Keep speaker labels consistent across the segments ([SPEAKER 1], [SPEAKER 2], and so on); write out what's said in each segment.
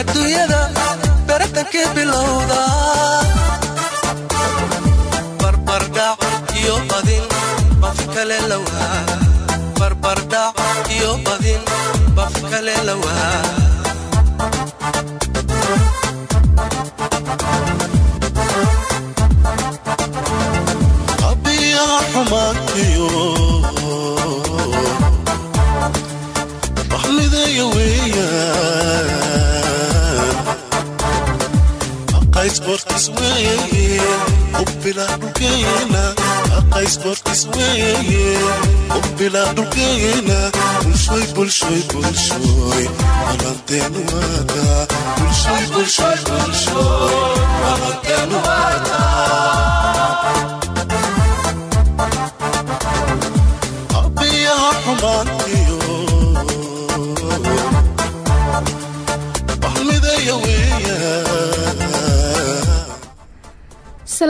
[SPEAKER 1] adduunyada baratankii bilowda. Barbardhac iyo badin bafi kale lawaa. Barbardhac iyo badin bafi kale lawaa
[SPEAKER 2] bortis weeye ubbilaa dhulkeena aqays bortis weeye ubbilaa dhulkeena bulshoy bulshoy bulshoy balanteenu waada bulshoy bulshoy bulshoy balanteenu waada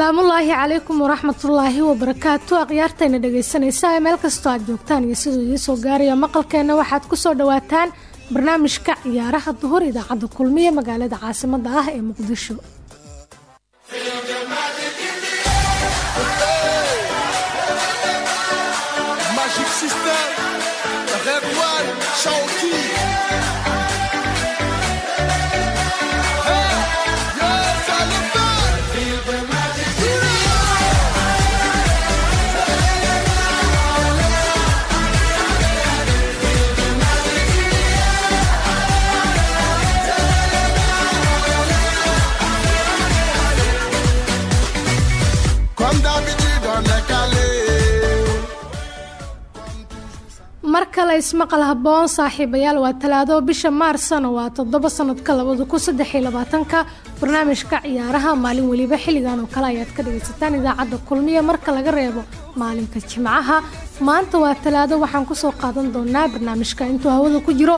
[SPEAKER 3] asalaamullaahi calaykum waraxmatullaahi wabarakaatu. Akhyaartayna dhegaysanaysa ee meel kastoo aad joogtaan iyo siduu idiin soo gaaraya maqalkeenna waxaad ku soo dhowaataan barnaamijka ciyaaraha duhur idaacadda kulmiye magaalada caasimadda ah ee muqdisho mar kale ismaqal haboon saaxiibayaal waa talaado. Bisha maarsana waa toddoba sanadka labada kun saddex iyo labaatanka. Barnaamijka ciyaaraha maalin weliba xilligan oo kale ayaad ka dhagaysataan idaacadda kulmiya marka laga reebo maalinka jimcaha. Maanta waa talaado waxaan ku soo qaadan doonaa barnaamijka intuu hawada ku jiro.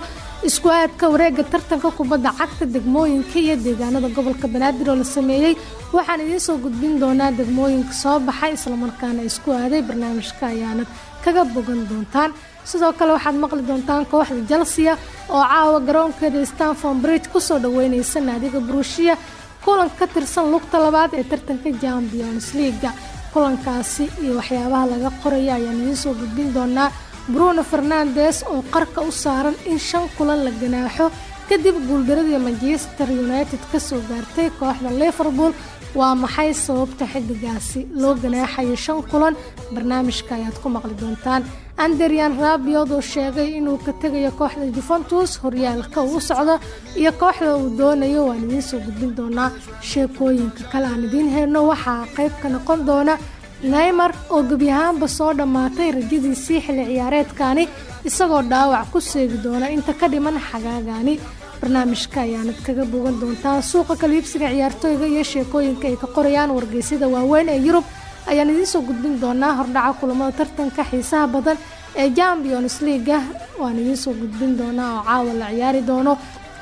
[SPEAKER 3] Isku aadka wareega tartanka kubadda cagta degmooyinka iyo deegaanada gobolka banaadir oo la sameeyey. Waxaan idiin soo gudbin doonaa degmooyinka soo baxay islamarkaana isku aaday barnaamijka ayaanad kaga bogan doontaan. Sidoo kale waxaad maqli doontaan kooxda jalsiya oo caawa garoonkeeda stanford bridge ku soo dhaweyneysa naadiga buruushiya kulan ka tirsan lugta labaad ee tartanka champions leaga kulankaasi iyo waxyaabaha laga qoraya ayaan idiin soo gudbin doonaa bruno fernandes oo qarka u saaran in shan kulan la ganaaxo kadib guuldaradii manchester united ka soo gaartay kooxda liverpool waa maxay sababta xiddigaasi loo ganaaxayo shan kulan? Barnaamijka ayaad ku maqli doontaan. Anderyan rabiod oo sheegay inuu ka tegayo kooxda juventus horyaalka uu socdo iyo kooxda uu doonayo waan idiin soo gudbin doonaa. Sheekooyinka kale aan idiin helno waxaa qayb ka noqon doona neymar oo gebi ahaanba soo dhammaatay rajadiisii xilli ciyaareedkani isagoo dhaawac ku seegi doona inta ka dhiman xagaagani barnaamijka ayaanad kaga bogan doontaan suuqa kaliibsiga ciyaartooyga iyo sheekooyinka ay ka qorayaan wargeysyada waaweyn ee yurub. Ayaan idiin soo gudbin doonaa hordhaca kulamada tartanka xiisaha badan ee champions leaga waan idiin soo gudbin doonaa oo caawa la ciyaari doono.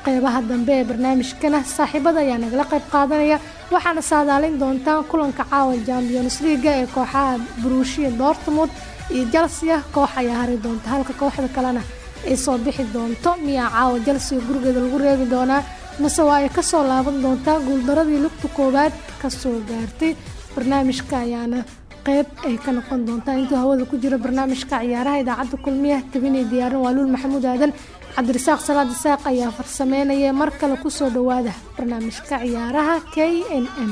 [SPEAKER 3] Qeybaha dambe ee barnaamijkana saaxiibada ayaa nagala qayb qaadanaya. Waxaana saadaalin doontaan kulanka caawa champions leaga ee kooxaha buruushiya dortmund. Iyo jalsiya koox ayaa hari doonta halka kooxda kalena ay soo bixi doonto. Miyaa caawa jalsiga gurigeeda lagu reebi doonaa? Mase waa ay ka soo laaban doontaa guuldaradii lugta koowaad? Kasoo gaartay barnaamijka ayaana qeyb ay ka noqon doontaa. Intuu hawada ku jiro barnaamijka ciyaaraha idaacadda kulmiya tabinay diyaarin waaluul maxamuud aadan. Cabdirasaaq salaad isaaq ayaa farsameynaya. Mar kale ku soo dhawaada barnaamijka ciyaaraha k n m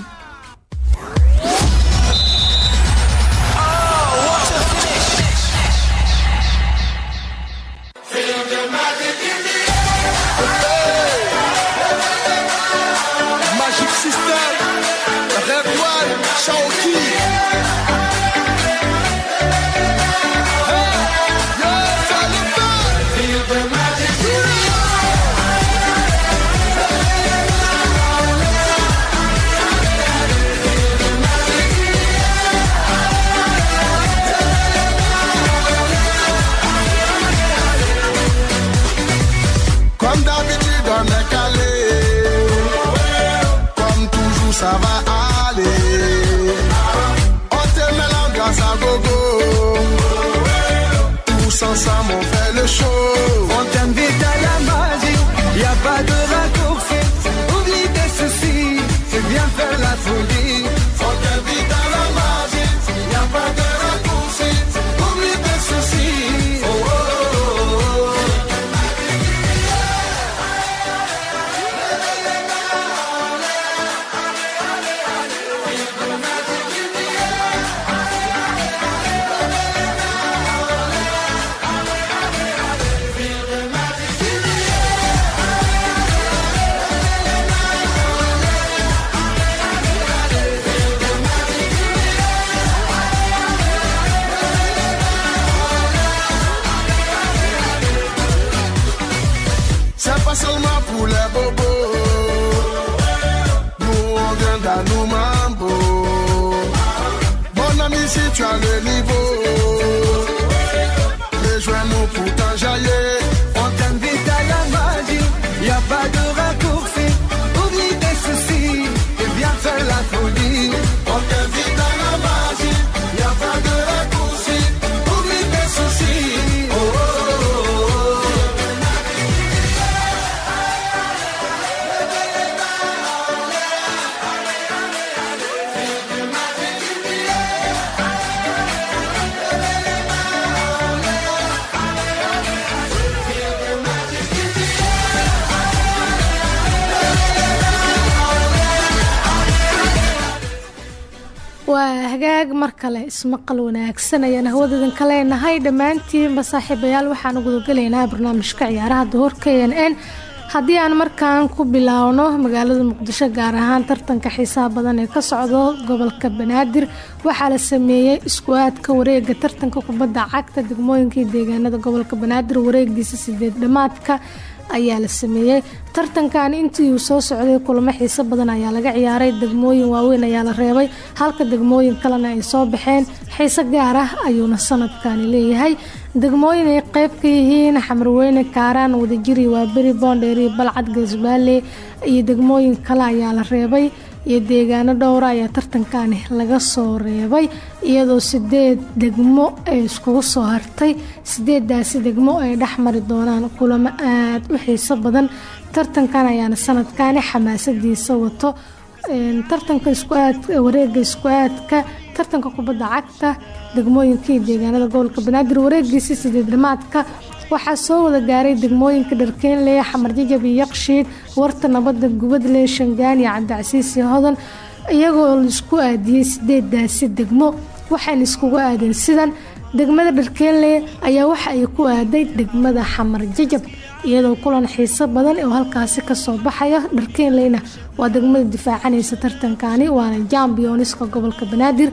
[SPEAKER 3] hagaag mar kale ismaqal wanaagsan ayaan hawadeedan ka leenahay. Dhammaantiinba saaxiibayaal waxaan gudagelaynaa barnaamijka ciyaaraha duhurka n n. Haddii aan markaan ku bilaawno magaalada muqdisho gaar ahaan tartanka xiisaha badan ee ka socdo gobolka banaadir waxaa la sameeyey isku-aadka wareega tartanka kubadda cagta degmooyinka iyo deegaanada gobolka banaadir wareegiisa sideed dhamaadka ayaa la sameeyey. Tartankan intii uu soo socday kulamo xiiso badan ayaa laga ciyaaray. Degmooyin waaweyn ayaa la reebay. Halka degmooyin kalena ay soo baxeen. Xiise gaar ah ayuuna sanadkani leeyahay. Degmooyin ay qeyb ka yihiin xamarweyne kaaraan wadajiri waaberi boondheeri balcad gaasbaale iyo degmooyin kale ayaa la reebay iyo deegaano dhowra ayaa tartankani laga soo reebay iyadoo sideed degmo ay iskugu soo hartay. Sideedaasi degmo ay dhex mari doonaan kulamo aada u xiiso badan. Tartankan ayaana sanadkani xamaasadiisa wato. Tartanka wareega isku-aadka tartanka kubadda cagta degmooyinka deegaanada gobolka banaadir wareegiisa sideed dhamaadka waxaa soo wada gaaray degmooyinka dharkeenle xamarjajab iyo yaqshiid warta nabadda gubadle shangaan iyo cabdicasiis iyo hodan. Iyagoo la isku aadiyey sideedaasi degmo. Waxayna iskugu aadeen sidan degmada dharkeenle ayaa waxa ay ku aaday degmada xamar jajab iyadoo kulan xiiso badan oo halkaasi ka soo baxaya dharkeenleyna waa degmada difaacanaysa tartankani waana jambioniska gobolka banaadir.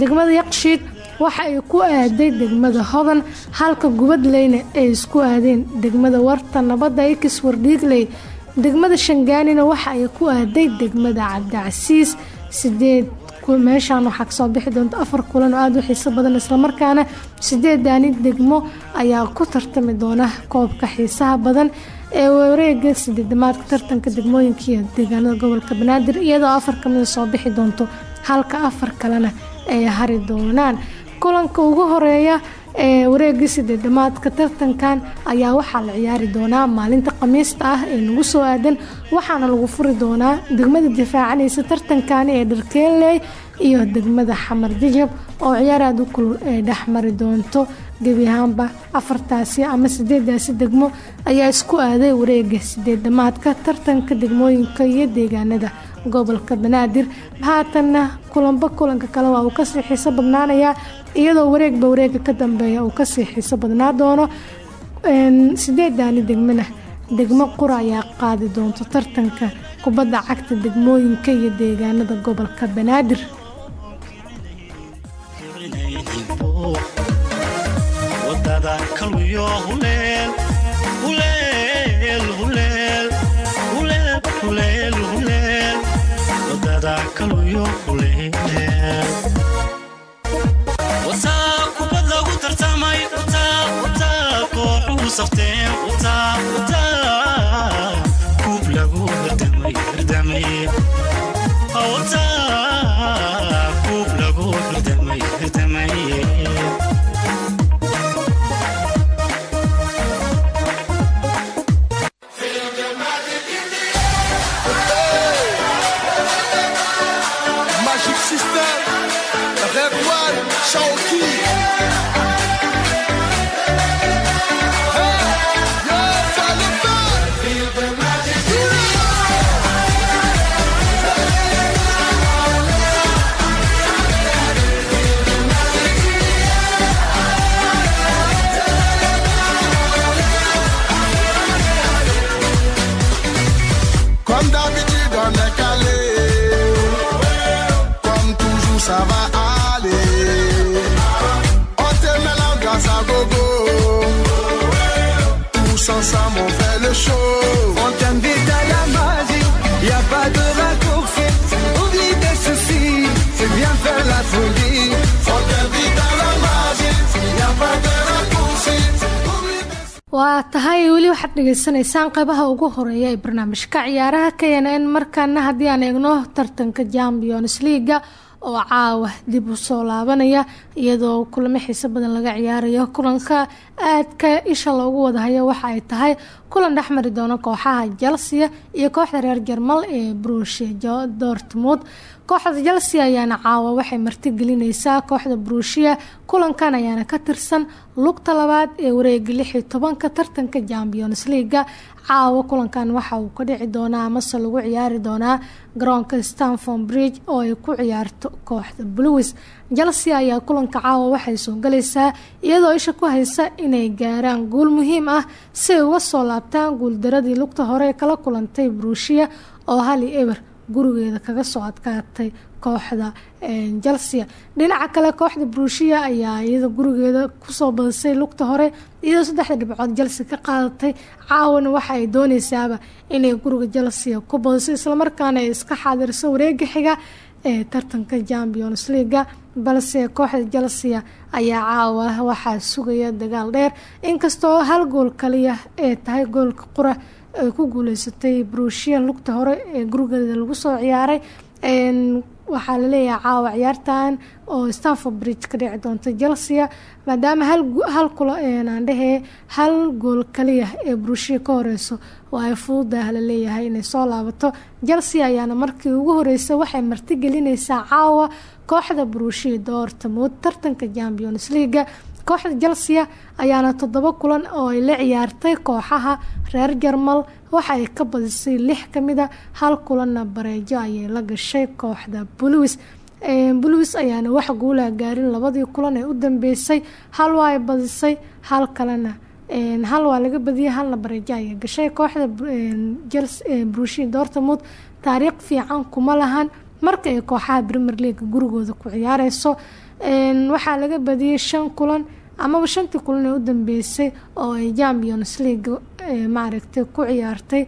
[SPEAKER 3] Degmada yaqshiid waxa ay ku aaday degmada hodan halka gubadleyna ay isku aadeen degmada warta nabadda ikis wardhiigley degmada shangaanina waxa ay ku aaday degmada cabdicasiis. Sideed meeshaan waxaa ka soo bixi doonta afar kulan oo aada u xiiso badan islamarkaana sideedani degmo ayaa ku tartami doona koobka xiisaha badan ee wareega sideedamaadka tartanka degmooyinka iyo gobolka banaadir iyadoo afar kamida soo bixi doonto halka afar kalena ay hari doonaan kulanka ugu horreeya ee wareegii sideedamaadka tartankan ayaa waxaa la ciyaari doonaa maalinta khamiista ah ee nagu soo aadan waxaana lagu furi doonaa degmada difaacanaysa tartankani ee dharkeenley iyo degmada xamar jajab oo ciyaar aada u kulul ay dhexmari doonto. Gebi ahaanba afartaasi ama sideedaasi degmo ayaa isku aaday wareega sideedamaadka tartanka degmooyinka iyo deegaanada. Gobolka banaadir haatanna kulanba kulanka kale waa uu ka sii xiiso badnaanayaa iyadoo wareegba wareega ka dambeeya uu ka sii xiiso badnaa doono sideedani degmana. Degmo qura ayaa qaadi doonto tartanka kubadda cagta degmooyinka iyo deegaanada gobolka banaadir
[SPEAKER 4] waddada kalwiyo huleel wataa kubad lagu tartamay kooxuhu safteen Comme d'habitude, on est calé. Comme toujours, ça va aller. On
[SPEAKER 5] te mélange grâce à gogo. Tous ensemble, on fait le show. On t'invite à la magie, y a pas de raccourci. Oublie tes soucis, c'est bien faire la folie. On t'invite à la magie, y a pas de raccourci
[SPEAKER 3] waa tahay weli waxaad dhegaysanaysaan qeybaha ugu horreeya ee barnaamijka ciyaaraha k n n. Markaana haddii aan eegno tartanka champions leaga oo caawa dib u soo laabanaya iyadoo kulamo xiiso badan laga ciyaarayo kulanka aadka isha loogu wadahayo waxa ay tahay kulan dhexmari doono kooxaha chelsea iyo kooxda reer jarmal ee brushia dortmund kooxda chelsea ayaana caawa waxay martigelineysaa kooxda brushia kulankan ayaana ka tirsan lugta labaad ee wareega lix iyo tobanka tartanka champions leaga caawa kulankan waxa uu ka dhici doonaa amase lagu ciyaari doonaa garoonka stanford bridge oo ay ku ciyaarto kooxda bluis chelsea ayaa kulanka caawa waxay soo galaysaa iyadoo isha ku haysa inay gaaraan guul muhiim ah si ay uga soo laabtaan guuldaradii lugta hore kala kulantay brushia oo hali eber gurigeeda kaga soo adkaatay kooxda chelsea. Dhinaca kale kooxda brushia ayaa iyada gurigeeda ku soo badisay lugta hore iyadoo saddexda dhibcood chelsea ka qaadatay. Caawana waxa ay dooneysaaba inay guriga chelsea ku badiso islamarkaana ay iska xaadiriso wareega xiga ee tartanka champions leaga balse kooxda chelsea ayaa caawa waxaa sugaya dagaal dheer. Inkastoo hal gool kaliya ee tahay goolka qura ku guuleysatay brushia lugta hore ee gurigeeda lagu soo ciyaaray. Waxaa la leeyahay caawa ciyaartan oo stanford bridge ka dhici doonta chelsea maadaama hal kula aan dhehee hal gool kaliya ee brushia ka horeyso. Oo ay fududah la leeyahay inay soo laabato. Chelsea ayaana markii ugu horeysay waxay martigelineysaa caawa kooxda brushia dortmund tartanka champions leaga kooxda chelsea ayaana toddoba kulan oo ay la ciyaartay kooxaha reer jarmal waxa ay ka badisay lix kamida hal kulanna bareejo ayay la gashay kooxda bluis bluis ayaana wax guulaha gaarin labadii kulan ee u dambeysay. Hal waa ay badisay hal kalena hal waa laga badiyay halna bareejo ayay gashay kooxda brushi dortmund. Taariikh fiican kuma lahan. Marka ay kooxaha premier league gurigooda ku ciyaareyso waxaa laga badiyay shan kulan amaba shantii kulan ee u oo ay champions league maaragtay ku ciyaartay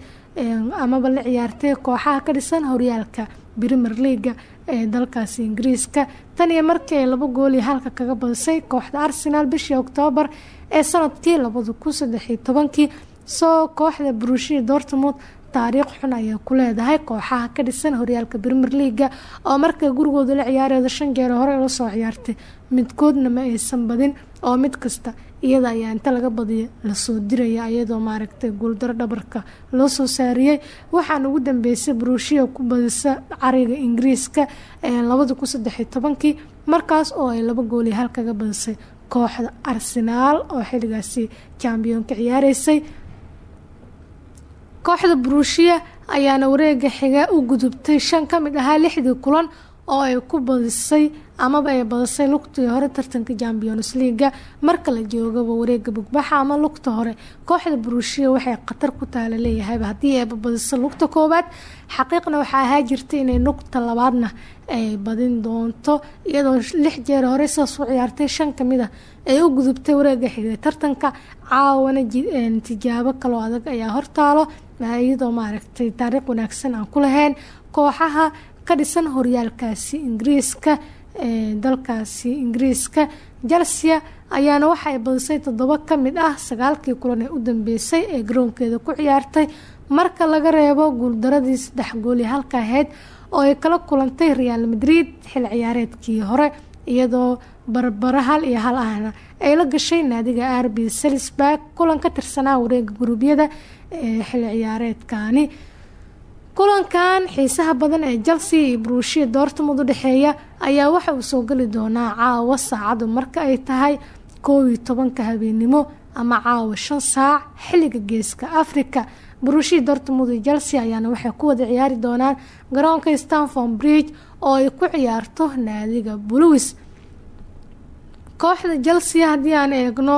[SPEAKER 3] amaba la ciyaartay kooxaha ka dhisan horyaalka premier leaga ee dalkaasi ingiriiska. Tan iyo markii ay laba gool iyo halka kaga badisay kooxda arsenal bishii oktoobar ee sannadkii labada kun saddexiyo tobankii soo kooxda brushia dortmund taariikh xun ayay ku leedahay. Kooxaha ka dhisan horyaalka premier leaga oo markay gurigooda la ciyaareeda shan jeer hore la soo ciyaartay. Midkoodna ma aysan badin oo mid kasta iyada ayaa inta laga badiya la soo diraya iyadoo maaragtay guuldaro dhabarka loo soo saariyey waxaana ugu dambeysay brushia ku badisa cariga ingiriiska labada kun saddexiyo tobankii markaas oo ay laba gooli hal kaga badisay kooxda arsenaal oo xilligaasi champiyoonka ciyaareysay kooxda brushia ayaana wareega xiga u gudubtay shan ka mid ahaa lixdii kulan oo ay ku badisay amaba ay badisay lugtii hore tartanka champions leaga marka la joogaba wareega bugbaxa ama lugta hore. Kooxda brushia waxay khatar ku taala leeyahayba haddii ayba badiso lugta koowaad. Xaqiiqna waxaa ahaa jirtay inay lugta labaadna ay badin doonto iyadoo lix jeer hore sidaas u ciyaartay shan ka mid a ay u gudubtay wareega xigay tartanka. Caawana tijaabo kaloo adag ayaa hortaalo iyadoo maaragtay taariikh wanaagsan aan ku lahayn. Kooxaha ka dhisan horyaalkaasi ingiriiska dalkaasi ingiriiska. Chelsea ayaana waxay badisay toddoba ka mid ah sagaalkii kulan ee u dambeysay ee garoonkeeda ku ciyaartay marka laga reebo guuldaradii saddex gooli halka ahayd oo ay kala kulantay real madrid xil ciyaareedkii hore iyadoo barbara hal iyo hal ahna ay la gashay naadiga arbi salisburg kulan ka tirsanaa wareega guruubyada ee xil ciyaareedkani kulankan xiisaha badan ee chelsea iyo brushia dortmund u dhexeeya ayaa waxa uu soo geli doonaa caawa saacadu marka ay tahay koob iyo tobanka habeenimo ama caawa shan saac xilliga geeska africa brushia dortmund iyo chelsea ayaana waxay ku wada ciyaari doonaan garoonka stanford bridge oo ay ku ciyaarto naadiga bluis kooxda chelsea haddii aan eegno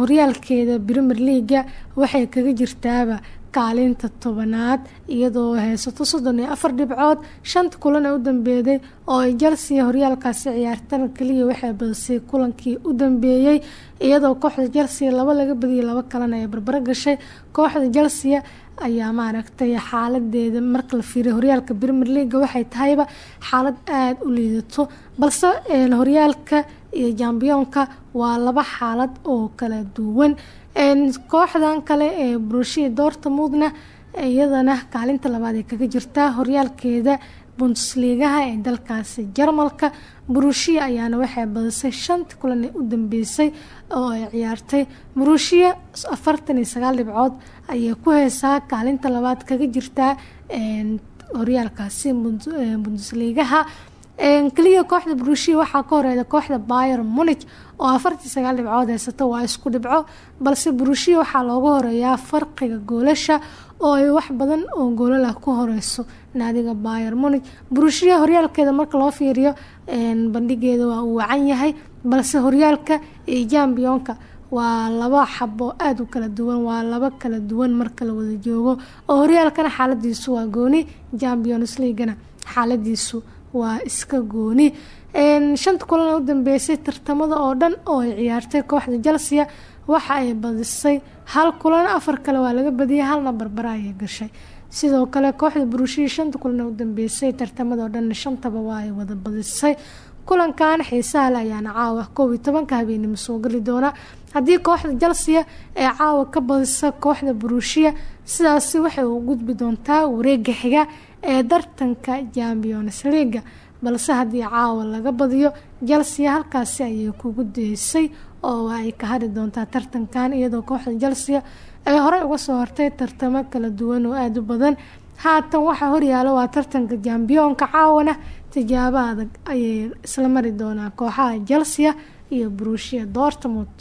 [SPEAKER 3] horyaalkeeda premier leaga waxay kaga jirtaaba kaalinta tobanaad iyadoo haysato soddon iyo afar dhibcood shanta kulan ee u dambeeday oo ay chelsea horyaalkaasi ciyaartan kaliya waxay badisay kulankii u dambeeyey iyadoo kooxda chelsea laba laga badiyay laba kalena ay barbaro gashay. Kooxda chelsea ayaa maaragtay xaaladeeda marka la fiiriya horyaalka premier leaga waxay tahayba xaalad aada u liidato balse horyaalka iyo jambiyoonka waa laba xaalad oo kala duwan kooxdan kale ee brushia dortmundna iyadana kaalinta labaad ay kaga jirtaa horyaalkeeda bundesligaha ee dalkaasi jarmalka. Brushia ayaana waxay badisay shantii kulan ee u dambeysay oo ay ciyaartay. Brushia afartan iyo sagaal dhibcood ayay ku heysaa kaalinta labaad kaga jirtaa horyaalkaasi bundesligaha keliya kooxda brushia waxaa ka horeeda kooxda bayer munich oo afartii sagaal dhibcood heysata waa isku dhibco balse brushia waxaa looga horeeyaa farqiga goolasha oo ay wax badan oo goolalah ku horeyso naadiga bayer munich. Brushia horyaalkeeda marka loo fiiriyo bandhigeeda waa uu wacan yahay balse horyaalka iyo jambiyoonka waa laba xabo aada u kala duwan waa laba kala duwan marka la wada joogo oo horyaalkana xaaladiisu waa gooni champions leaguena xaaladiisu waa iska gooni. Shanta kulan u dambeysay tartamada oo dhan oo ay ciyaartay kooxda chelsea waxa ay badisay hal kulan afar kale waa laga badiyay halna barbara gashay. Sidoo kale kooxda burushihii shanta kulan u dambeysay tartamada oo dhan shantaba waa ay wada badisay. Kulankan xiisaha le ayaana caawa koob iyo tobanka soo gali doona. Haddii kooxda chelsea ee caawa ka badisa kooxda buruushiya sidaasi waxay u gudbi doontaa wareega xiga ee tartanka champions leaga balse haddii caawa laga badiyo chelsea halkaasi ayay kugu deysay oo ay ka hadhi doontaa tartankan iyadoo kooxda chelsea ay horey uga soo hortay tartamo kala duwan oo aada u badan. Haatan waxaa horyaala waa tartanka jambiyoonka caawana tijaabo adag ayay isla mari doonaa kooxaha chelsea iyo brushia dortmund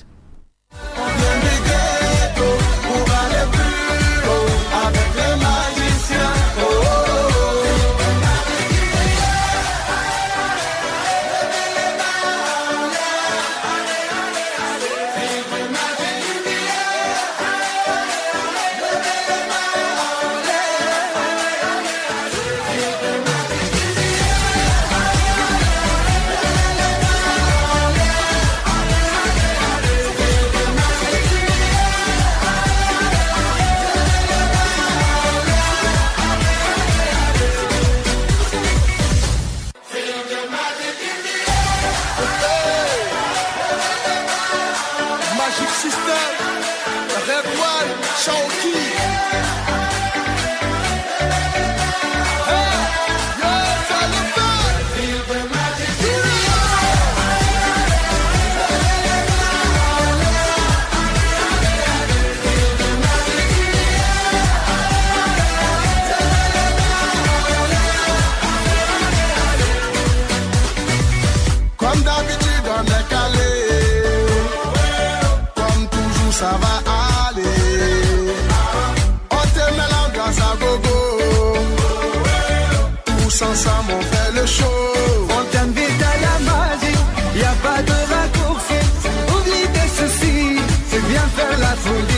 [SPEAKER 6] faire la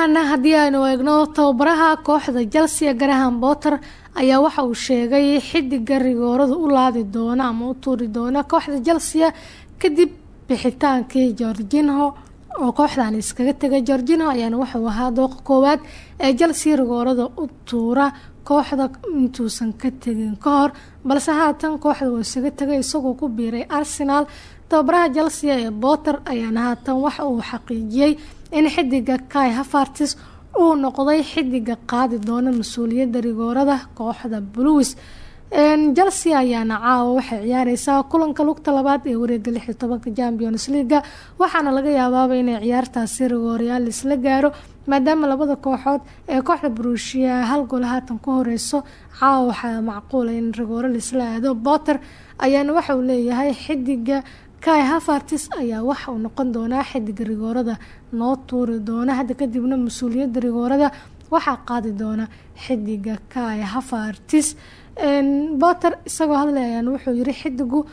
[SPEAKER 3] markaana haddii aynu eegno tababaraha kooxda chelsea graham botter ayaa waxa uu sheegay xidiga rigoorada u laadi doona ama u tuuri doona kooxda chelsea kadib bixitaankii georginho oo kooxdan iskaga tegay georginho ayaana wuxuu ahaa dooqa koowaad ee chelsea rigoorada u tuura kooxda intuusan ka tegin ka hor balse haatan kooxda uu isaga tegay isagoo ku biiray arsenal. Tababaraha chelsea ee botter ayaana haatan waxa uu xaqiijiyey in xidiga kai hafartis uu noqday xidiga qaadi doona mas'uuliyadda rigoorada kooxda bluis chelsea ayaana caawa waxay ciyaareysaa kulanka lugta labaad ee wareega lix iyo tobanka champions leaga waxaana laga yaabaaba inay ciyaartaasi rigoorayaal isla gaaro maadaama labada kooxood ee kooxda brushia hal gool haatan ku horeyso. Caawa waxaa macquula in rigooro laisla aado. Botter ayaana waxa uu leeyahay. Xidiga kai hafartis ayaa waxa uu noqon doonaa. Xidiga rigoorada noo tuuri doona hadda kadibna mas'uuliyadda rigoorada waxaa qaadi doona xidiga kaya hafartis boter isagoo hadlayaan wuxuu yiri xidigu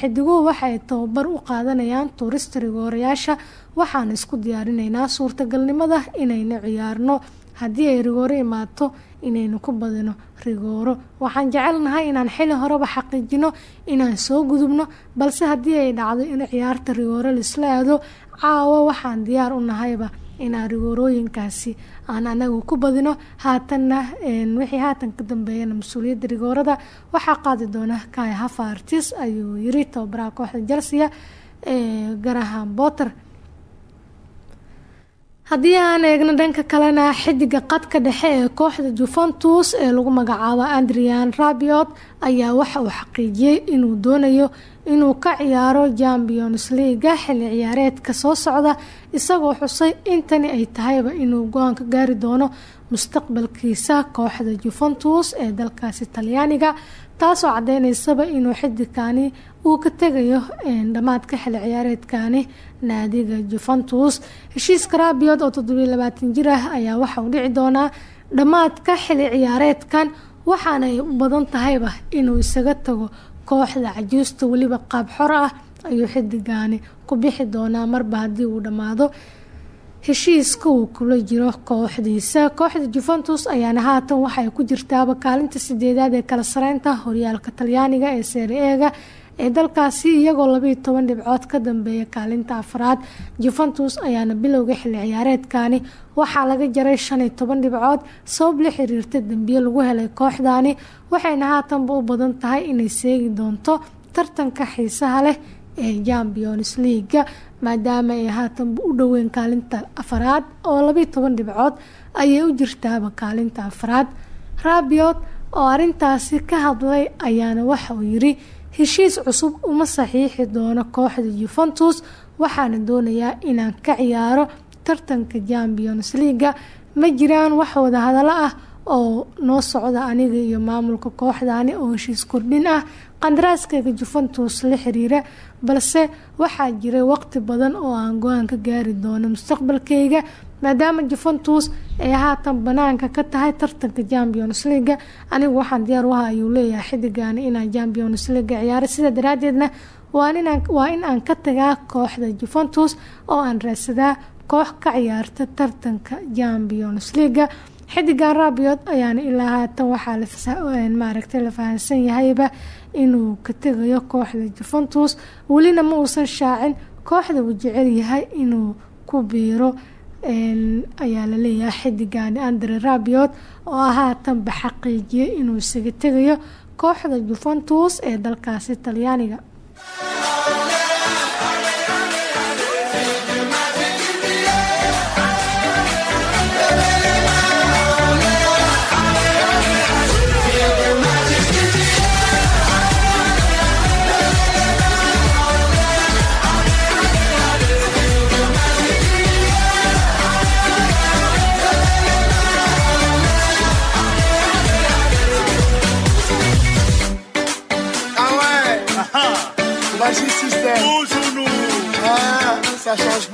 [SPEAKER 3] xidiguhu waxay tababar u qaadanayaan tuurista rigoorayaasha waxaan isku diyaarinaynaa suurtagalnimada inayna ciyaarno. Haddii ay rigooro imaato inaynu ku badino rigooro. Waxaan jecelnahay inaan xili horeba xaqiijino inaan soo gudubno. Balse haddii ay dhacdo in ciyaarta rigooro laisla aado caawa waxaan diyaar u nahayba inaan rigoorooyinkaasi aan anagu ku badino. Haatanna wixii haatan ka dambeeyana mas'uuliyadda rigoorada waxaa qaadi doona kaya hafartis ayuu yiri tababaraha kooxda ee garahan boter haddii aan eegno dhanka kalena xidiga qadka dhexe ee kooxda juventus ee lagu magacaabo adrian rabiot ayaa waxa uu xaqiijiyey inuu doonayo inuu ka ciyaaro champions leaga xilli ciyaareedka soo socda isagoo xusay intani ay tahayba inuu go'aan gaari doono mustaqbalkiisa kooxda juventus ee dalkaasi talyaaniga taasoo cadeyneysaba inuu xidigkani uu ka tegayo dhammaadka xilli ciyaareedkani naadiga juventus. Heshiiska rabiot oo toddobiyo labaatan jir ah ayaa waxa uu dhici doonaa dhammaadka xilli ciyaareedkan waxaana ay u badan tahayba inuu isaga tago kooxda cajuusta weliba qaab xor ah ayuu xidigani ku bixi doonaa marba haddii uu dhammaado heshiiska uu kula jiro kooxdiisa. Kooxda juventus ayaana haatan waxay ku jirtaaba kaalinta sideedaad ee kala sareynta horyaalka talyaaniga ee seeri eega ee dalkaasi iyagoo labayo toban dhibcood ka dambeeya kaalinta afraad. Juventus ayaana bilowga xilli ciyaareedkani waxaa laga jaray shan iyo toban dhibcood sabab la xiriirta dembiye lagu helay kooxdani waxayna haatanba u badan tahay inay seegi doonto tartanka xiisaha leh ee champions leaga maadaama ay haatanba u dhoweyn kaalinta afaraad oo labayo toban dhibcood ayay u jirtaaba kaalinta afraad rabiot oo arintaasi ka hadlay ayaana waxa uu yiri heshiis cusub uma saxiixi doono kooxda juventus waxaana doonayaa inaan ka ciyaaro tartanka champions leaga ma jiraan wax wadahadalo ah oo noo socda aniga iyo maamulka kooxdani oo heshiis kordhin ah qandaraaskayga juventus la xiriira balse waxaa jiray waqti badan oo aan go'aan ka gaari doono mustaqbalkayga maadaama juventus ay haatan banaanka ka tahay tartanka champions leaga anigu waxaan diyaar uha ayuu leeyahay xidigani inaan champions leaga ciyaaro. Sida daraadeedna waa in aan ka tagaa kooxda juventus oo aan raadsadaa koox ka ciyaarta tartanka champions leaga xidigan rabiot ayaana ilaa haatan waxaa maaragtay la fahansan yahayba inuu ka tegayo kooxda juventus. Welina ma uusan shaacin kooxda uu jecel yahay inuu ku biiro ayaa la leeyahay xidigani andre rabiot oo haatanba xaqiijiyay inuu isaga tegayo kooxda juventus ee dalkaasi talyaaniga
[SPEAKER 5] Ah,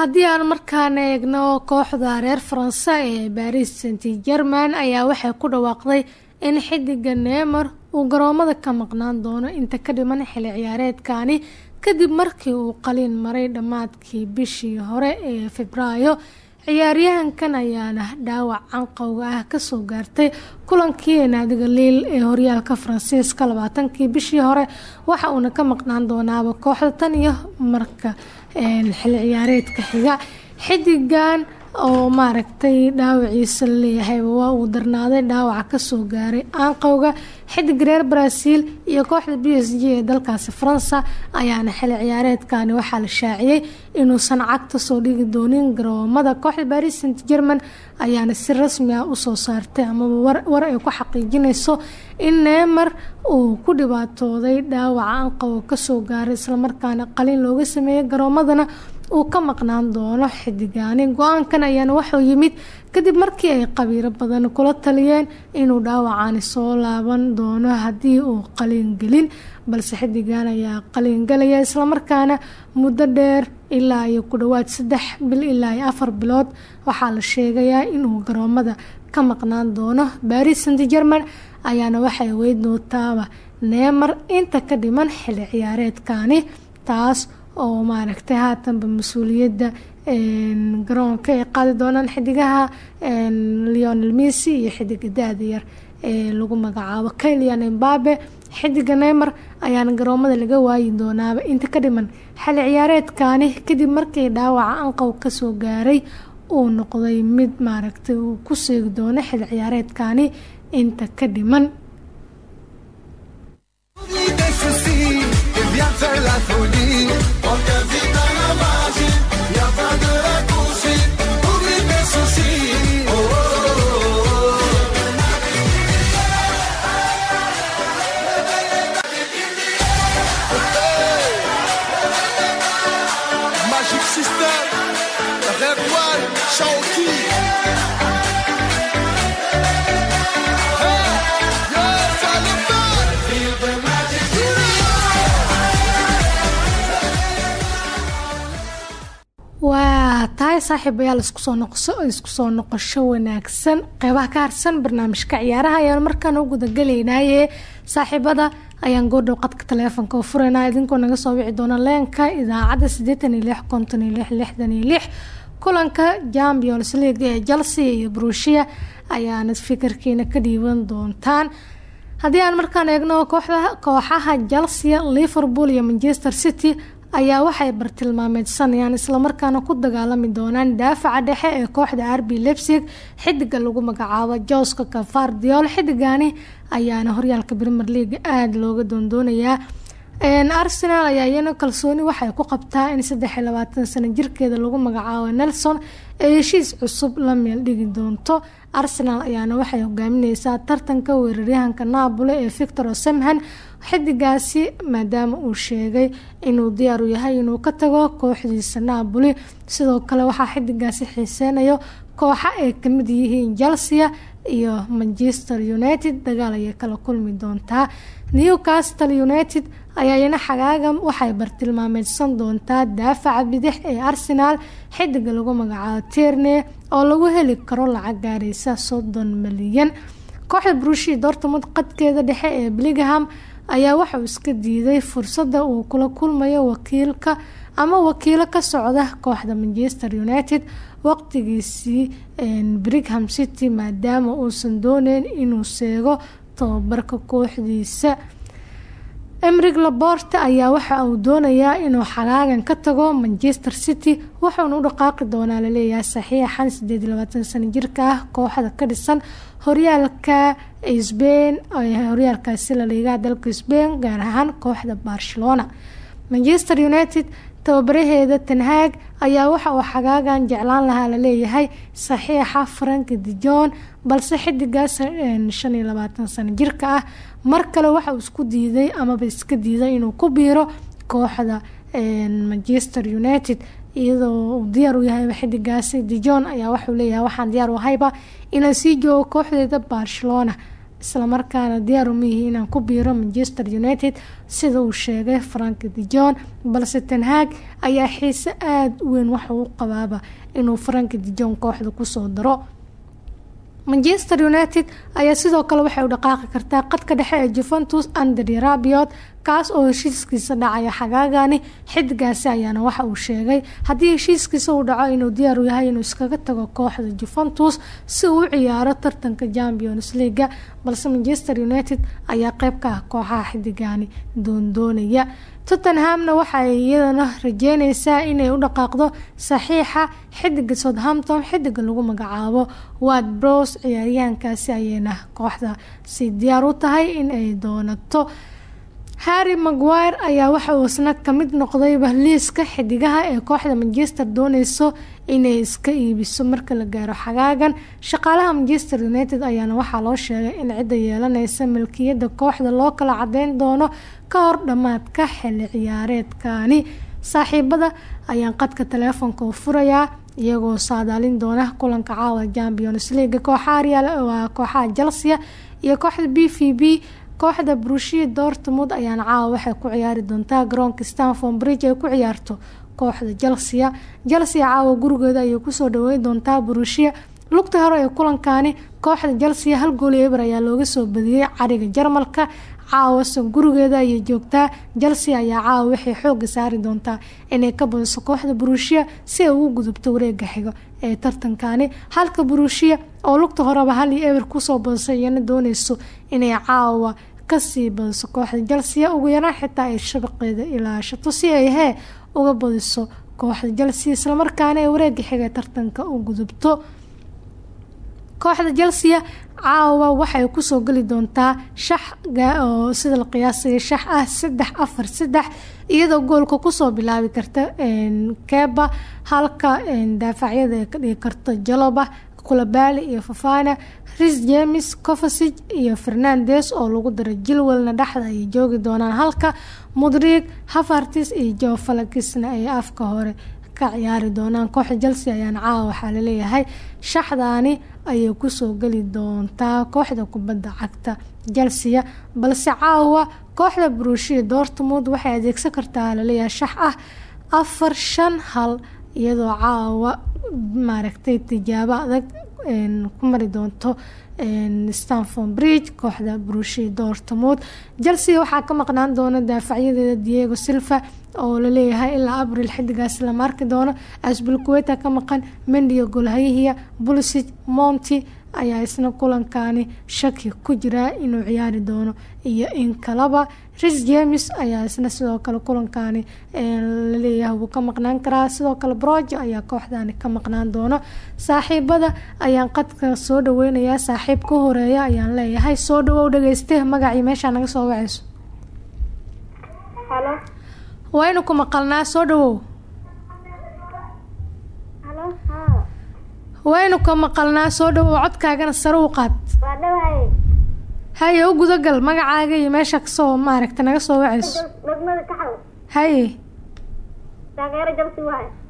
[SPEAKER 3] haddii aan markaana eegno kooxda reer faranse ee baris saint german ayaa waxay ku dhawaaqday in xidiga neymar uu garoomada ka maqnaan doono inta ka dhiman xili ciyaareedkani kadib markii uu qaliin maray dhammaadkii bishii hore ee febraayo ciyaaryahankan ayaana dhaawac canqowga ah ka soo gaartay kulankii naadiga liil ee horyaalka faransiiska labaatankii bishii hore. Waxa uuna ka maqnaan doonaaba kooxda tan iyo marka xili ciyaareedka xiga. Xidigan oo maaragtay dhaawaciisa la leeyahay waa uu darnaaday dhaawaca ka soo gaaray aanqowga xidig reer brazil iyo kooxda b s g ee dalkaasi faransa. Ayaana xili ciyaareedkani waxaa la shaaciyey inuusan cagta soo dhigi doonin garoomada kooxda baris saint german ayaana si rasmi ah u soo saartay amaba war ay ku xaqiijinayso in neymar uu ku dhibaatooday dhaawaca anqowga ka soo gaaray islamarkaana qalin looga sameeyey garoomadana uu ka maqnaan doono xidigaani go'aankan ayaana waxuu yimid kadib markii ay qabiiro badan kula taliyeen inuu dhaawacaani soo laaban doono haddii uu qaliin gelin balse xidigan ayaa qaliin galaya. Islamarkaana muddo dheer ilaa iyo ku dhowaad saddex bil ilaa iyo afar bilood waxaa la sheegayaa inuu garoomada ka maqnaan doono. Baris saint german ayaana waxay weyd doontaaba neemar inta ka dhiman xili ciyaareedkani taas oo maaragtay haatanba mas'uuliyadda garoonka ay qaadi doonaan xidigaha leonel missy iyo xidiga da-da yar ee lagu magacaabo kelian embabe xidiga neymar ayaana garoomada laga waayi doonaaba inta ka dhiman xili ciyaareedkani kadib markii dhaawaca anqow ka soo gaaray uu noqday mid maaragtay uu ku seegi doono xili ciyaareedkani inta ka dhiman
[SPEAKER 6] Faire la folie. On t'invite
[SPEAKER 3] waa tahay saaxiibayaal isku soo noqosho wanaagsan qeybaha ka harsan barnaamijka ciyaaraha ayaan markaan u gudagalaynaaye saaxiibada ayaan goordhow qadka taleefonka u furaynaa idinkoo naga soo wici doona leenka idaacadda siddeetan iyo lix konton iyo lix lixdan iyo lix kulanka champions league ee chelsea iyo brushia ayaana fikirkiina ka dhiiban doontaan. Haddii aan markaan eegno kooxaha chelsea liverpool iyo manchester city ayaa waxay bartilmaameedsanayaan islamarkaana ku dagaalami doonaan daafaca dhexe ee kooxda arbi lebsig xidiga lagu magacaabo joska kafardiol xidigani ayaana horyaalka premier league aada looga doondoonayaa. Arsenal ayaa iyana kalsooni waxay ku qabtaa in saddex iyo labaatan sano jirkeeda lagu magacaabo nelson. Ee heshiis cusub la meel dhigi doonto. Arsenal ayaana waxay hogaamineysaa tartanka weeraryahanka naabule ee victor osemhan xidigaasi maadaama uu sheegay inuu diyaar u yahay inuu ka tago kooxdiisa naabuli sidoo kale waxaa xidigaasi xiiseynayo kooxa ay ka mid yihiin chelsea iyo manchester united dagaal ayay kala kulmi doontaa. Newcastle united ayaa iyana xagaaga waxay bartilmaameedsan doontaa daafaca bidix ee arsenal xidiga lagu magacaabo tierne oo lagu heli karo lacag gaaraysa soddon malyan kooxda brushi dortmund qadkeeda dhexe ee bligham ayaa waxauu iska diiday fursadda uu kula kulmayo wakiilka ama wakiilo ka socda kooxda manchester united waqtigiisii brigham city maadaama uusan dooneyn inuu seego tababarka kooxdiisa emrig laborte ayaa waxa uu doonayaa inuu xagaagan ka tago manchester city wuxuuna u dhaqaaqi doonaa la leeyahay saxiixan sideed iyo labaatan sano jirka ah kooxda ka dhisan horyaalka sbain horyaalkaasi la liigaha dalka sbain gaar ahaan kooxda barcelona. Manchester united tababaraheeda tanhaag ayaa waxa uu xagaagan jeclaan lahaa la leeyahay saxiixa frank dijon balse xidigaas shan iyo labaatan sano jirka ah mar kale waxa uu isku diiday amaba iska diiday inuu ku biiro kooxda manchester united iyadoo diyaar u yahay xidigaasi dijon ayaa waxauu leeyahay waxaan diyaar u ahayba inaan sii joogo kooxdeeda barcelona islamarkaana diyaar umayihi inaan ku biiro manchester united. Sida uu sheegay frank dijon balse tanhaag ayaa xiise aada weyn waxa uu qabaaba inuu frank dijon kooxda ku soo daro manchester united ayaa sidoo kale waxay u dhaqaaqi kartaa qadka dhexe ee juventus andri rabiot kaas oo heshiiskiisa dhacaya xagaagani xidigaasi ayaana waxa uu sheegay. Haddii heshiiskiisa uu dhaco inuu diyaar u yahay inuu iskaga tago kooxda juventus si uu u ciyaaro tartanka champions leaga balse manchester united ayaa qeyb ka ah kooxaha xidigani doondoonaya. Tottenhamna waxay iyadana rajeyneysaa inay u dhaqaaqdo saxiixa xidiga southampton xidiga lagu magacaabo. Wad bros ciyaaryahankaasi ayayna kooxda si diyaar u tahay in ay doonato harry maguire ayaa waxa uu isna ka mid noqdayba liiska xidigaha ee kooxda manchester dooneyso inay iska iibiso marka la gaaro xagaagan. Shaqaalaha manchester united ayaana waxaa loo sheegay in cidda yeelaneysa milkiyada kooxda loo kala cadeyn doono ka hor dhamaadka xili ciyaareedkani saaxiibada ayaan qadka taleefonka u furayaa iyagoo saadaalin doona kulanka caawa champions league kooxaha real waa kooxaha chelsea iyo kooxda b v b kooxda brushia dortmund ayaana caawa waxay ku ciyaari doontaa garoonka stanford bridge ay ku ciyaarto kooxda chelsea. Chelsea caawa gurigeeda ayay ku soo dhaweyn doontaa brushia lugta hore ee kulankani kooxda chelsea hal gool eber ayaa looga soo badiyey cariga jarmalka. Caawase gurigeeda ayay joogtaa. Chelsea ayaa caawa waxay xooga saari doontaa inay ka badiso kooxda brushia si ay ugu gudubto wareega xigo ee tartankani halka brushia oo lugta horeba hal iyo eber ku soo badisay iyana inay caawa ka sii badiso kooxda chelsea ugu yaraan xitaa ay shabaqeeda ilaashato si ay hee uga badiso kooxda chelsea islamarkaana ay wareega xiga ee tartanka u gudubto. Kooxda chelsea caawa waxay ku soo geli doontaa shax oo sida la qiyaasaya shax ah saddex afar saddex iyadoo goolka ku soo bilaabi karta keba halka daafacyada ay ka dhigi karto jaloba kulabali iyo fafana ris james covasig iyo fernandes oo lagu daray jilwelna dhexda ayay joogi doonaan. Halka mudrig hafartis iyo jo falakisna ay afka hore ka ciyaari doonaan. Kooxda chelsea ayaana caawa waxaa la leeyahay shaxdaani ayay ku soo geli doontaa kooxda kubadda cagta chelsea. Balse caawa kooxda brushia dortmund waxay adeegsan kartaa la leeyahay shax ah afar shan hal iyadoo caawa maaragtay tijaabo adag ku mari doonto stanford bridge kooxda brushia dortmund. Chelsea waxaa ka maqnaan doona daafacyadeeda diego silva oo la leeyahay ilaa abril xidigaas lama arki doono. Asbilkuweta ka maqan mendio golhayihiya bulisic monti ayaa isna kulankani shaki ku jiraa inuu ciyaari doono. Iyo in kalaba ris james ayaa isna sidoo kale kulankani la leeyahay wuu ka maqnaan karaa. Sidoo kale brojo ayaa kooxdani ka maqnaan doono. Saaxiibada ayaan qadka soo dhaweynayaa saaxiib ka horreeya ayaan leeyahay. Soo dhawow dhageyste magacii meeshaa naga soo waceyso
[SPEAKER 7] halo?
[SPEAKER 3] Waynu ku maqalnaa soo dhawow waynu ka maqalnaa soo dhawow codkaagana sare u qaad. Haye u gudagal magacaaga iyo meesha ka soo maaragta naga soo
[SPEAKER 7] kaxaw
[SPEAKER 3] haye
[SPEAKER 7] jalsi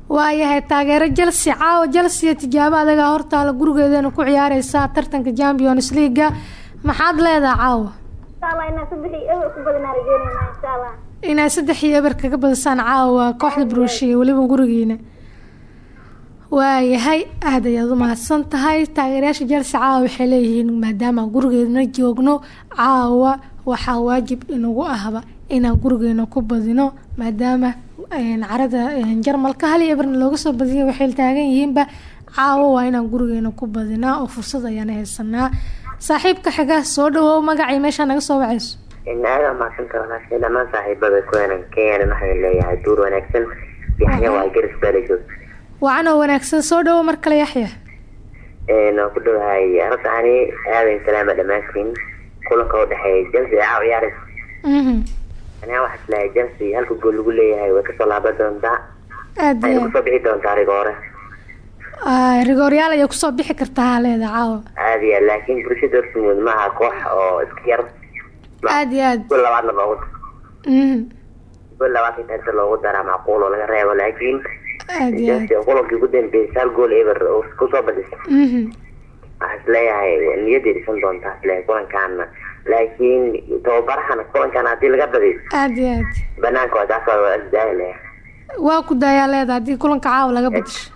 [SPEAKER 3] waayahay taageero chelsea caawa chelsea tijaabo adagaa hortaala gurigeedana ku ciyaareysaa tartanka champions leaga maxaad leedaha caawa?
[SPEAKER 7] Inaa
[SPEAKER 3] saddex iyo eber kaga badisaan caawa kooxda brushia weliba gurigiina waayahay aad ayaad u mahadsan tahay. Taageerayaasha chelsea caawa waxay leeyihiin maadaama gurigeedna joogno caawa waxaa waajib inagu ahba inaan gurigeena ku badino maadaama carada jarmalka hal iyo eberna looga soo badiyay waxay taagan yihiinba caawa waa inaan gurigeena ku badinaa oo fursad ayaan haysanaa. Saaxiibka xiga soo dhawow magacii meeshaa naga soo waceyso
[SPEAKER 8] aada maaqsanta wanaagsan dhamaan saaxiibada kuweenan kenyana waxay leeyahay duur wanaagsan yaxya waa garis baala joogta
[SPEAKER 3] wacanoo wanaagsan soo dhawow mar kale yaxya.
[SPEAKER 8] Waan ku dhowahay horta ani aadan salaama dhammaantiin kulanka u dhexeeya chelsea caaw ciyaaraysa
[SPEAKER 3] mhm.
[SPEAKER 8] Aniga waxaa islahay chelsea halka gool lagu leeyahay way ka soo laaban doontaa.
[SPEAKER 3] Aad ku
[SPEAKER 8] soo bixi doontaa ariga hore
[SPEAKER 3] aad rigooryaal ayay ku soo bixi kartaa leeda caawa.
[SPEAKER 8] Aada iyo aad laakiin bulsha dortmund maaha koox oo iska yar.
[SPEAKER 3] Aad iyo aad.
[SPEAKER 8] gool labaadna loogu
[SPEAKER 3] mhm.
[SPEAKER 8] gool labaadka inta loogu daraa macquul oo laga reebo laakiin
[SPEAKER 3] aad aad
[SPEAKER 8] kulankii ugu dambeysay hal gool eber oo ku soo badisay
[SPEAKER 3] mhm
[SPEAKER 8] waxaa is leeyahay niyaday dhisan doontaa is leeyahay kulankaana laakiin tababarahana kulankan haddii laga badiyo
[SPEAKER 3] aad iyo aad
[SPEAKER 8] banaanka waa daafaa waa asdaahilaya
[SPEAKER 3] waa ku daayaa leeda haddii kulanka caawa laga badisho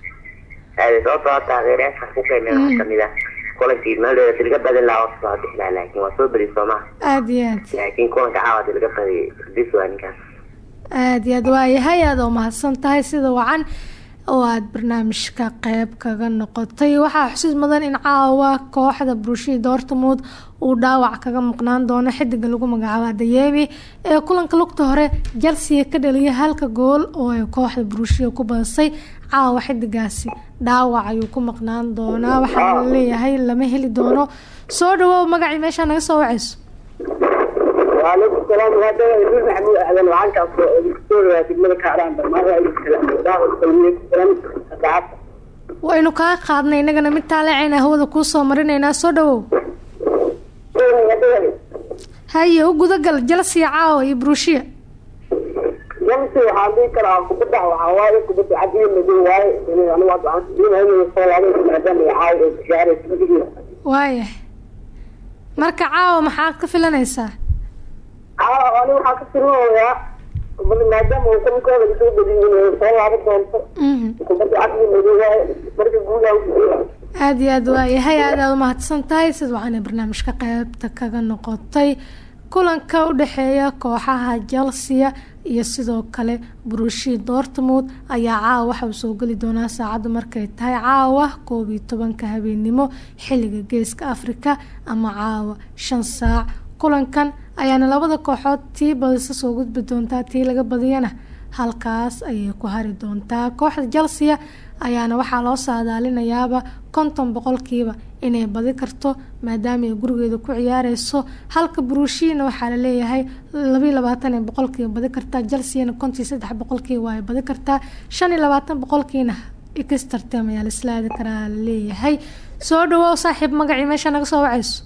[SPEAKER 8] aada sababtoo ah taageerayaasha ku qiimeyn waxaa ka mid ah kulankii maaldeeda laga badin lahaa waa soo bixi lahaa laakiin waa soo beri soo maha
[SPEAKER 3] aada iyo aad
[SPEAKER 8] laakiin kulanka caawa haddii laga badiyay dis waa ninkaas
[SPEAKER 3] aada iyo aad waayahay aada oo mahadsan tahay sida wacan. Oo aada barnaamijka qeyb kaga noqotay. Waxaa xusuus mudan in caawa kooxda bulshada dortmund uu dhaawac kaga maqnaan doono xidiga lagu magacaabo dayeemi ee kulanka lugta hore chelsea ka dhaliyay halka gool oo ay kooxda bulshada ku badisay caawa xidigaasi dhaawac ayuu ku maqnaan doonaa. Waxaa la leeyahay lama heli doono. Soo dhawow magacii meeshaa naga soo wacayso
[SPEAKER 9] وعليكم السلام هذا يقول محمود أهلا وعنك الدكتور في الملك عران مرة السلام
[SPEAKER 3] waynu kaa qaadnay inagana mid taalecayna hawada kuu soo marinaynaa soo dhawow haye u gudagal jalsiya caawa iyo bruushiya
[SPEAKER 9] جلسي وحاضي كرا كبدا وحواي كبدا عدي مدو واي يعني أنا وضع دين هاي صار عليه مدام يحاول شهر سنتي
[SPEAKER 3] waayahay marka caawa maxaad ka filanaysaa
[SPEAKER 9] ani aada
[SPEAKER 3] mhm. iyo aad waayahay yahay aada aad u tahay. Sid waxaanay barnaamijka qeybta kaga noqotay kulanka u dhexeeya kooxaha chelsia iyo sidoo kale burushii dortmund ayaa caawa waxa uu soo geli doonaa saacadda markay tahay caawa koob iyo tobanka habeennimo xilliga geeska africa ama caawa shan saac. Kulankan ayaana labada kooxood tii badisa soo gudbi doontaa tii laga badiyana halkaas ayay ku hari doontaa. Kooxda chelsia ayaana waxaa loo saadaalinayaaba konton boqolkiiba inay badi karto maadaama ay gurigeeda ku ciyaareyso halka buruushiina waxaa la leeyahay labaiyo labaatan ay boqolkiiba badi kartaa chelseana kontii saddex boqolkiiba waa badi kartaa. Shan iyo labaatan boqolkiina ikistartem ayaa laisla aadi karaa la leeyahay soo dhawow saaxiib magacii meesha naga soo
[SPEAKER 9] waceyso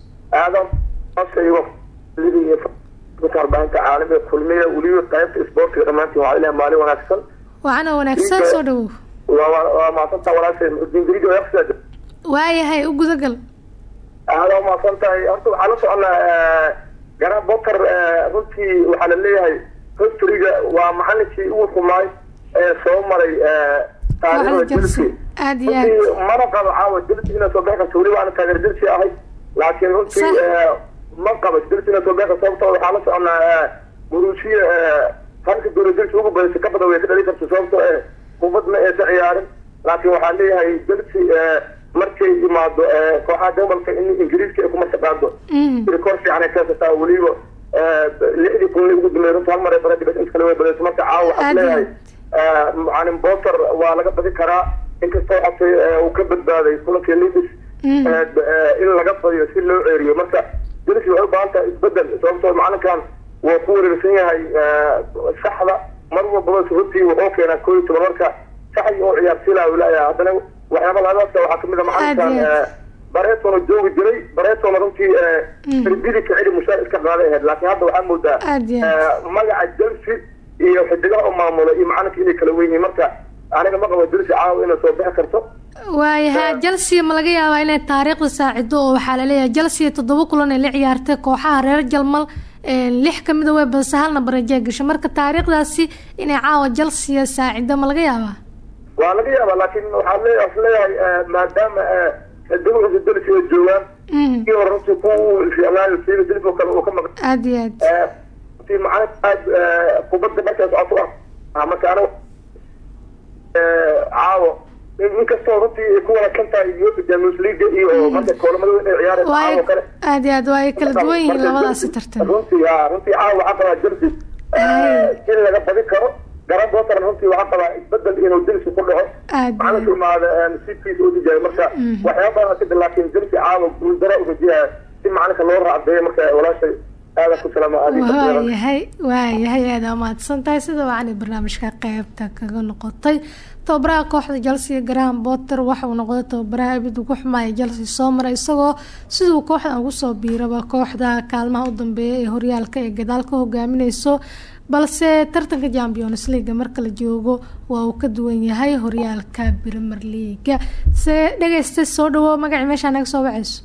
[SPEAKER 9] warbaahinta caalamiga kulmiya weliba qaybta isboortiga dhammaantiin waxaa ilahay maalin wanaagsan.
[SPEAKER 3] Waxaana wanaagsan soo dhawow
[SPEAKER 9] waa waa maadsantaa walaashay ingiriiga waqsiga
[SPEAKER 3] waayahay u gudagal.
[SPEAKER 9] Aada waa maadsan tahay horta waxaa la soconaa garan boker runtii waxaa la leeyahay. Historyga waa macalinkii ugu xumaay ee soo maray taariikhda
[SPEAKER 3] aada iyo aad.
[SPEAKER 9] Runtii mana qabo caawa Chelsea inay soo bixi karto. Weliba ana taageer Chelsea ahay laakiin runtii eh, ma qabo bixi karto sababtoo waxaa la soconaa Borussia halka Chelsea ugu badisay ka badan way ka dhali karto sababtoo eh kubad ma aysan ciyaarin. Laakiin waxaa leeyahay eh, markay imaado kooxaha gobolka in Ingiriiska ay kuma shaqaado
[SPEAKER 3] Mhm.
[SPEAKER 9] rikoor fiican ay keensataa weliba lixdii kun ugu dambeeyay runtii hal mar ay baday inta kale way badisay marka caawa waxaa leeyahay macalin boter waa laga badi karaa inkastoo xatay uu ka badbaaday kulankii lidis.
[SPEAKER 3] Mhm.
[SPEAKER 9] in laga badiyo si loo ceeriyo. Marka chelsea waxay u baahan tahay isbeddel sababtoo macalinkan waa ku wareersan yahay saxda mar walbaba runtii wuxuu keenaa koo iyo toban marka saxdii oo ciyaarsiilaa leeyahay haddana waxyaaba laadaasa waxaa ka mid a macalinkan
[SPEAKER 3] Aad iyo aad.
[SPEAKER 9] bareetona joogi jiray bareetona runtii firbidi kacili mushaar iska qaaday ahayd laakiin hadda waxaa moodaa magaca chelsea iyo xidigaha u maamula iyo macalinka inay kala wen yihiin marka aniga ma qabo chelsea caawa inay soo bixi karto
[SPEAKER 3] waayahay chelsea ma laga yaabaa inay taariikhda saacido oo waxaa la leeyahay chelsea toddoba kulan ay la ciyaartay kooxaha reer jalmal lix kamida way badisa halna bareejaa gashay marka taariikhdaasi inay caawa chelsea saacido ma laga yaabaa?
[SPEAKER 9] Waa laga yaabaa laakiin waxaa leeyahay eh, maadaama eh, xidigaha chelsea ay joogaan
[SPEAKER 3] Mhm.
[SPEAKER 9] kii hore runtii ku fiicnaayo siiba oo kale uu ka maqan.
[SPEAKER 3] Aada iyo aad
[SPEAKER 9] Eh, runtii macalin aad eh, kubadda markay socoto ah. Marka aniga eh, caawo inkastoo runtii ay ku wanaagsan tahay UEFA Champions League iyo koolamada inay caawo kale.
[SPEAKER 3] aada iyo aad waay kala duwan yihiin labadaasi tartan.
[SPEAKER 9] runtii haa runtii caawa waxaa qabaa eh, in laga badi karo garan bootaran runtii waxaa qabaa isbeddel inuu Chelsea ku dhaco.
[SPEAKER 3] Aada
[SPEAKER 9] macalinka imaada cps tijaabay marka waxyaaba badan kadib laakiin caawa si macalinka loo raacdeeyo marka walaashay. Aada ku salaama adiga
[SPEAKER 3] waayahay waayahay aada tahay. Sida wacan barnaamijka qeybta kaga noqotay tababaraha kooxda chelsea graham potter waxa uu noqday tababaraha abid ugu xumaaya chelsea soo maray isagoo siduu kooxdan ugu soo biiraba kooxda kaalmaha u dambeeya ee horyaalka ee gadaal ka hogaamineyso balse tartanka champions league marka la joogo waa uu ka duwan yahay horyaalka premier leaga se dhegeysta soo dhawo magacii meeshaa naga soo waceyso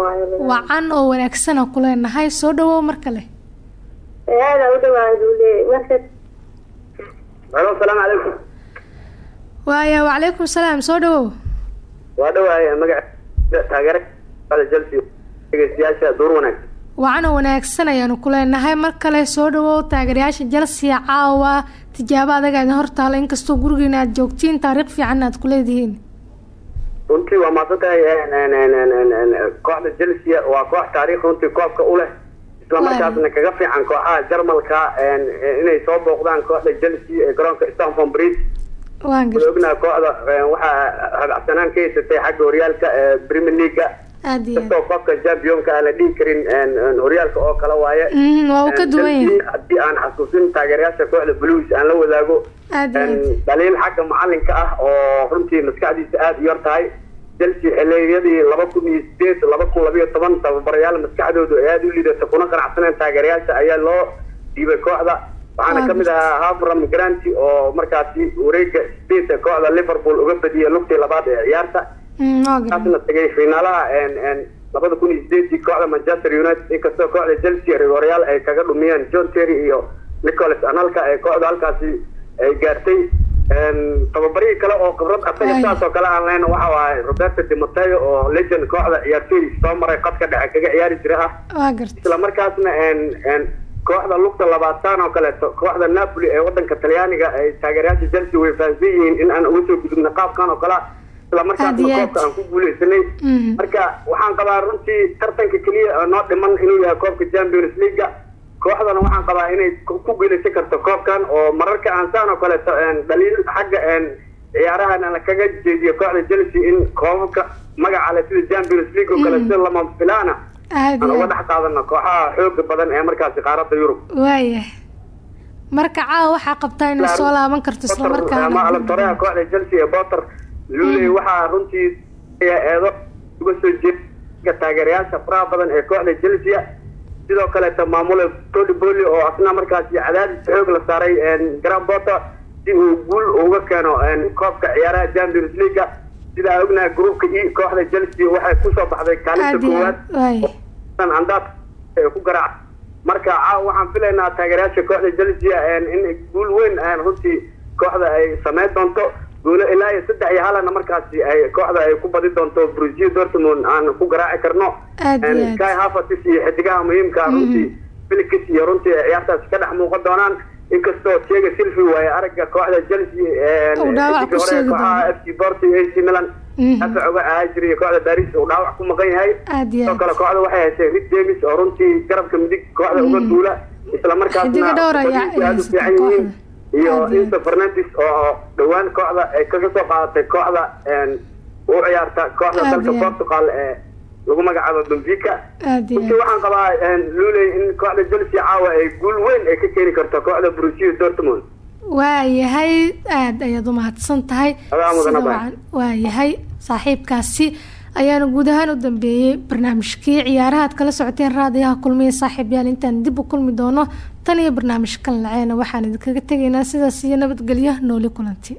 [SPEAKER 7] waayo
[SPEAKER 3] wacan oo wanaagsana ku leenahay. Soo dhawow mar kale
[SPEAKER 7] aada u dhawaa luule marka
[SPEAKER 9] alo salaamu calaykum.
[SPEAKER 3] Waaya wacalaykum salaam. Soo dhawow
[SPEAKER 10] waa dhawaay magaca taageera chelsea. Dhegeystayaasha duur wanaagsan
[SPEAKER 3] wacana wanaagsan ayaanu ku leenahay. Mar kale soo dhawow taageerayaasha chelsea caawa. Tijaabo adaga idin hortaala inkastoo gurigiina aad joogtiin taariikh fiican aad ku leedihiin.
[SPEAKER 10] Runtii waa mahadsan tahay kooxda chelsea waa koox taariikh runtii koobka u leh isla markaasna kaga fiican kooxaha jarmalka inay soo booqdaan kooxda chelsea ee garoonka stanford bridge. Ognaha kooxda waxaa habacsanaan ka haysatay xagga horyaalka premier leaga kastoo koobka championka aan la dhihi karin horyaalka oo kale waaye.
[SPEAKER 3] Mhm,
[SPEAKER 10] haddii aan xasuusin taageerayaasha kooxda blues aan la wadaago dhaliil xagga macalinka ah oo runtii maskaxdiisa aada u yar tahay chelsea xiliyadii laba kun iyo sideed laba kun labayo toban tababarayaal maskaxdoodu ay aada u liidata kuna qanacsaneen taageerayaasha ayaa loo dhiibay kooxda. Waxaana ka mid ahaa havram granti oo markaasi wareega sideedka kooxda liverpool uga badiyay lugtii labaad ee ciyaarta.
[SPEAKER 3] Mm,
[SPEAKER 10] kaasna tagay fiinaalaha labada kun iyo sideedii kooxda manchester united. Inkastoo kooxda chelsea rigooryaal ay kaga dhumiyeen john terry iyo nicholas analka ee kooxda halkaasi ay gaartay tababarihii kale oo khibrad asaga
[SPEAKER 3] Ay.
[SPEAKER 10] saas oo kale aan lehna waxa waaye roberto di mateo oo legend kooxda ciyaartooy soo maray qadka dhexe kaga ciyaari jira ah. Isla markaasna kooxda lugta labaatan oo kaleeto kooxda napoli ee wadanka talyaaniga ay taageerayaasha chelsea way fahamsan yihiin in aan uga soo gudubna qaabkan oo kale isla
[SPEAKER 3] Aad
[SPEAKER 10] markaasna koobka aan ku guuleysanay
[SPEAKER 3] Mhm.
[SPEAKER 10] marka waxaan qabaa runtii tartanka keliya oo noo dhiman inuu yahay koobka champions leaga kooxdana waxaan qabaa inay ku guuleysan karto koobkan oo mararka aan saan oo kaleeto dhaliil xagga ciyaarahan kaga jeediyo kooxda chelsea in koobabka magaca leh sida champions league oo kale sida lama filaana aan uga dhex qaadano kooxaha xooga badan ee markaasi qaaradda yurub.
[SPEAKER 3] Waayahay marka caawa waxaa qabtaa inay soo laaban karto isla
[SPEAKER 10] ama
[SPEAKER 3] markaana
[SPEAKER 10] alabtoreha kooxda chelsea ee potter. Luley waxaa runtii eedo uga soo jeeda taageerayaasha faraha badan ee kooxda chelsea sidoo kaleeto maamule tony bolly oo asna markaasi cadaadis xoog la saaray grand potter si uu guul uga keeno koobka ciyaaraha champions leaga sidaa ognahay groupka e kooxda chelsea waxay ku soo baxday kaalinta koowaad. andaad ay ku garaac marka caawa waxaan filaynaa taageerayaasha kooxda chelsea in guul weyn runtii kooxda ay sameyn doonto ilaa iyo saddex iyo halana markaasi ay kooxda ay ku badi doonto brusia dortmund aan ku garaaci karno. Sky havertz iyo xidigaha muhiimka ah runtii felix iyo runtii ciyaartaasi ka dhex muuqan doonaan. Inkastoo sheega silvi waaye aragga kooxda chelsea hore kooxaha
[SPEAKER 3] doono.
[SPEAKER 10] f c porto ac milan.
[SPEAKER 3] Mhm.
[SPEAKER 10] daafac uga ahaa jiray kooxda paris uu dhaawac ku maqan yahay. Sidoo kale kooxda waxay heshay rid james oo runtii garabka midig kooxda uga duula. Isla markaasna u fiican yihiin. Iyo inter fernandes oo dhowaan kooxda ay kaga soo qaadatay kooxda u ciyaarta kooxda dalka portugal ee lagu magacaabo benfica. Runtii waxaan qabaa luley in kooxda chelsea caawa ay guul weyn ay ka keeni karto kooxda borussia dortmund.
[SPEAKER 3] Waayahay aad ayaad u mahadsan tahay. Waayahay saaxiibkaasi ayaana guud ahaan u dambeeyey barnaamijkii ciyaaraha aad kala socoteen raadiyaha kulmiya saaxiibyaal intaan dib u kulmi doono tan iyo barnaamijkan laceena waxaan idinkaga tegaynaa sidaas iyo nabadgelyo nooli kulanti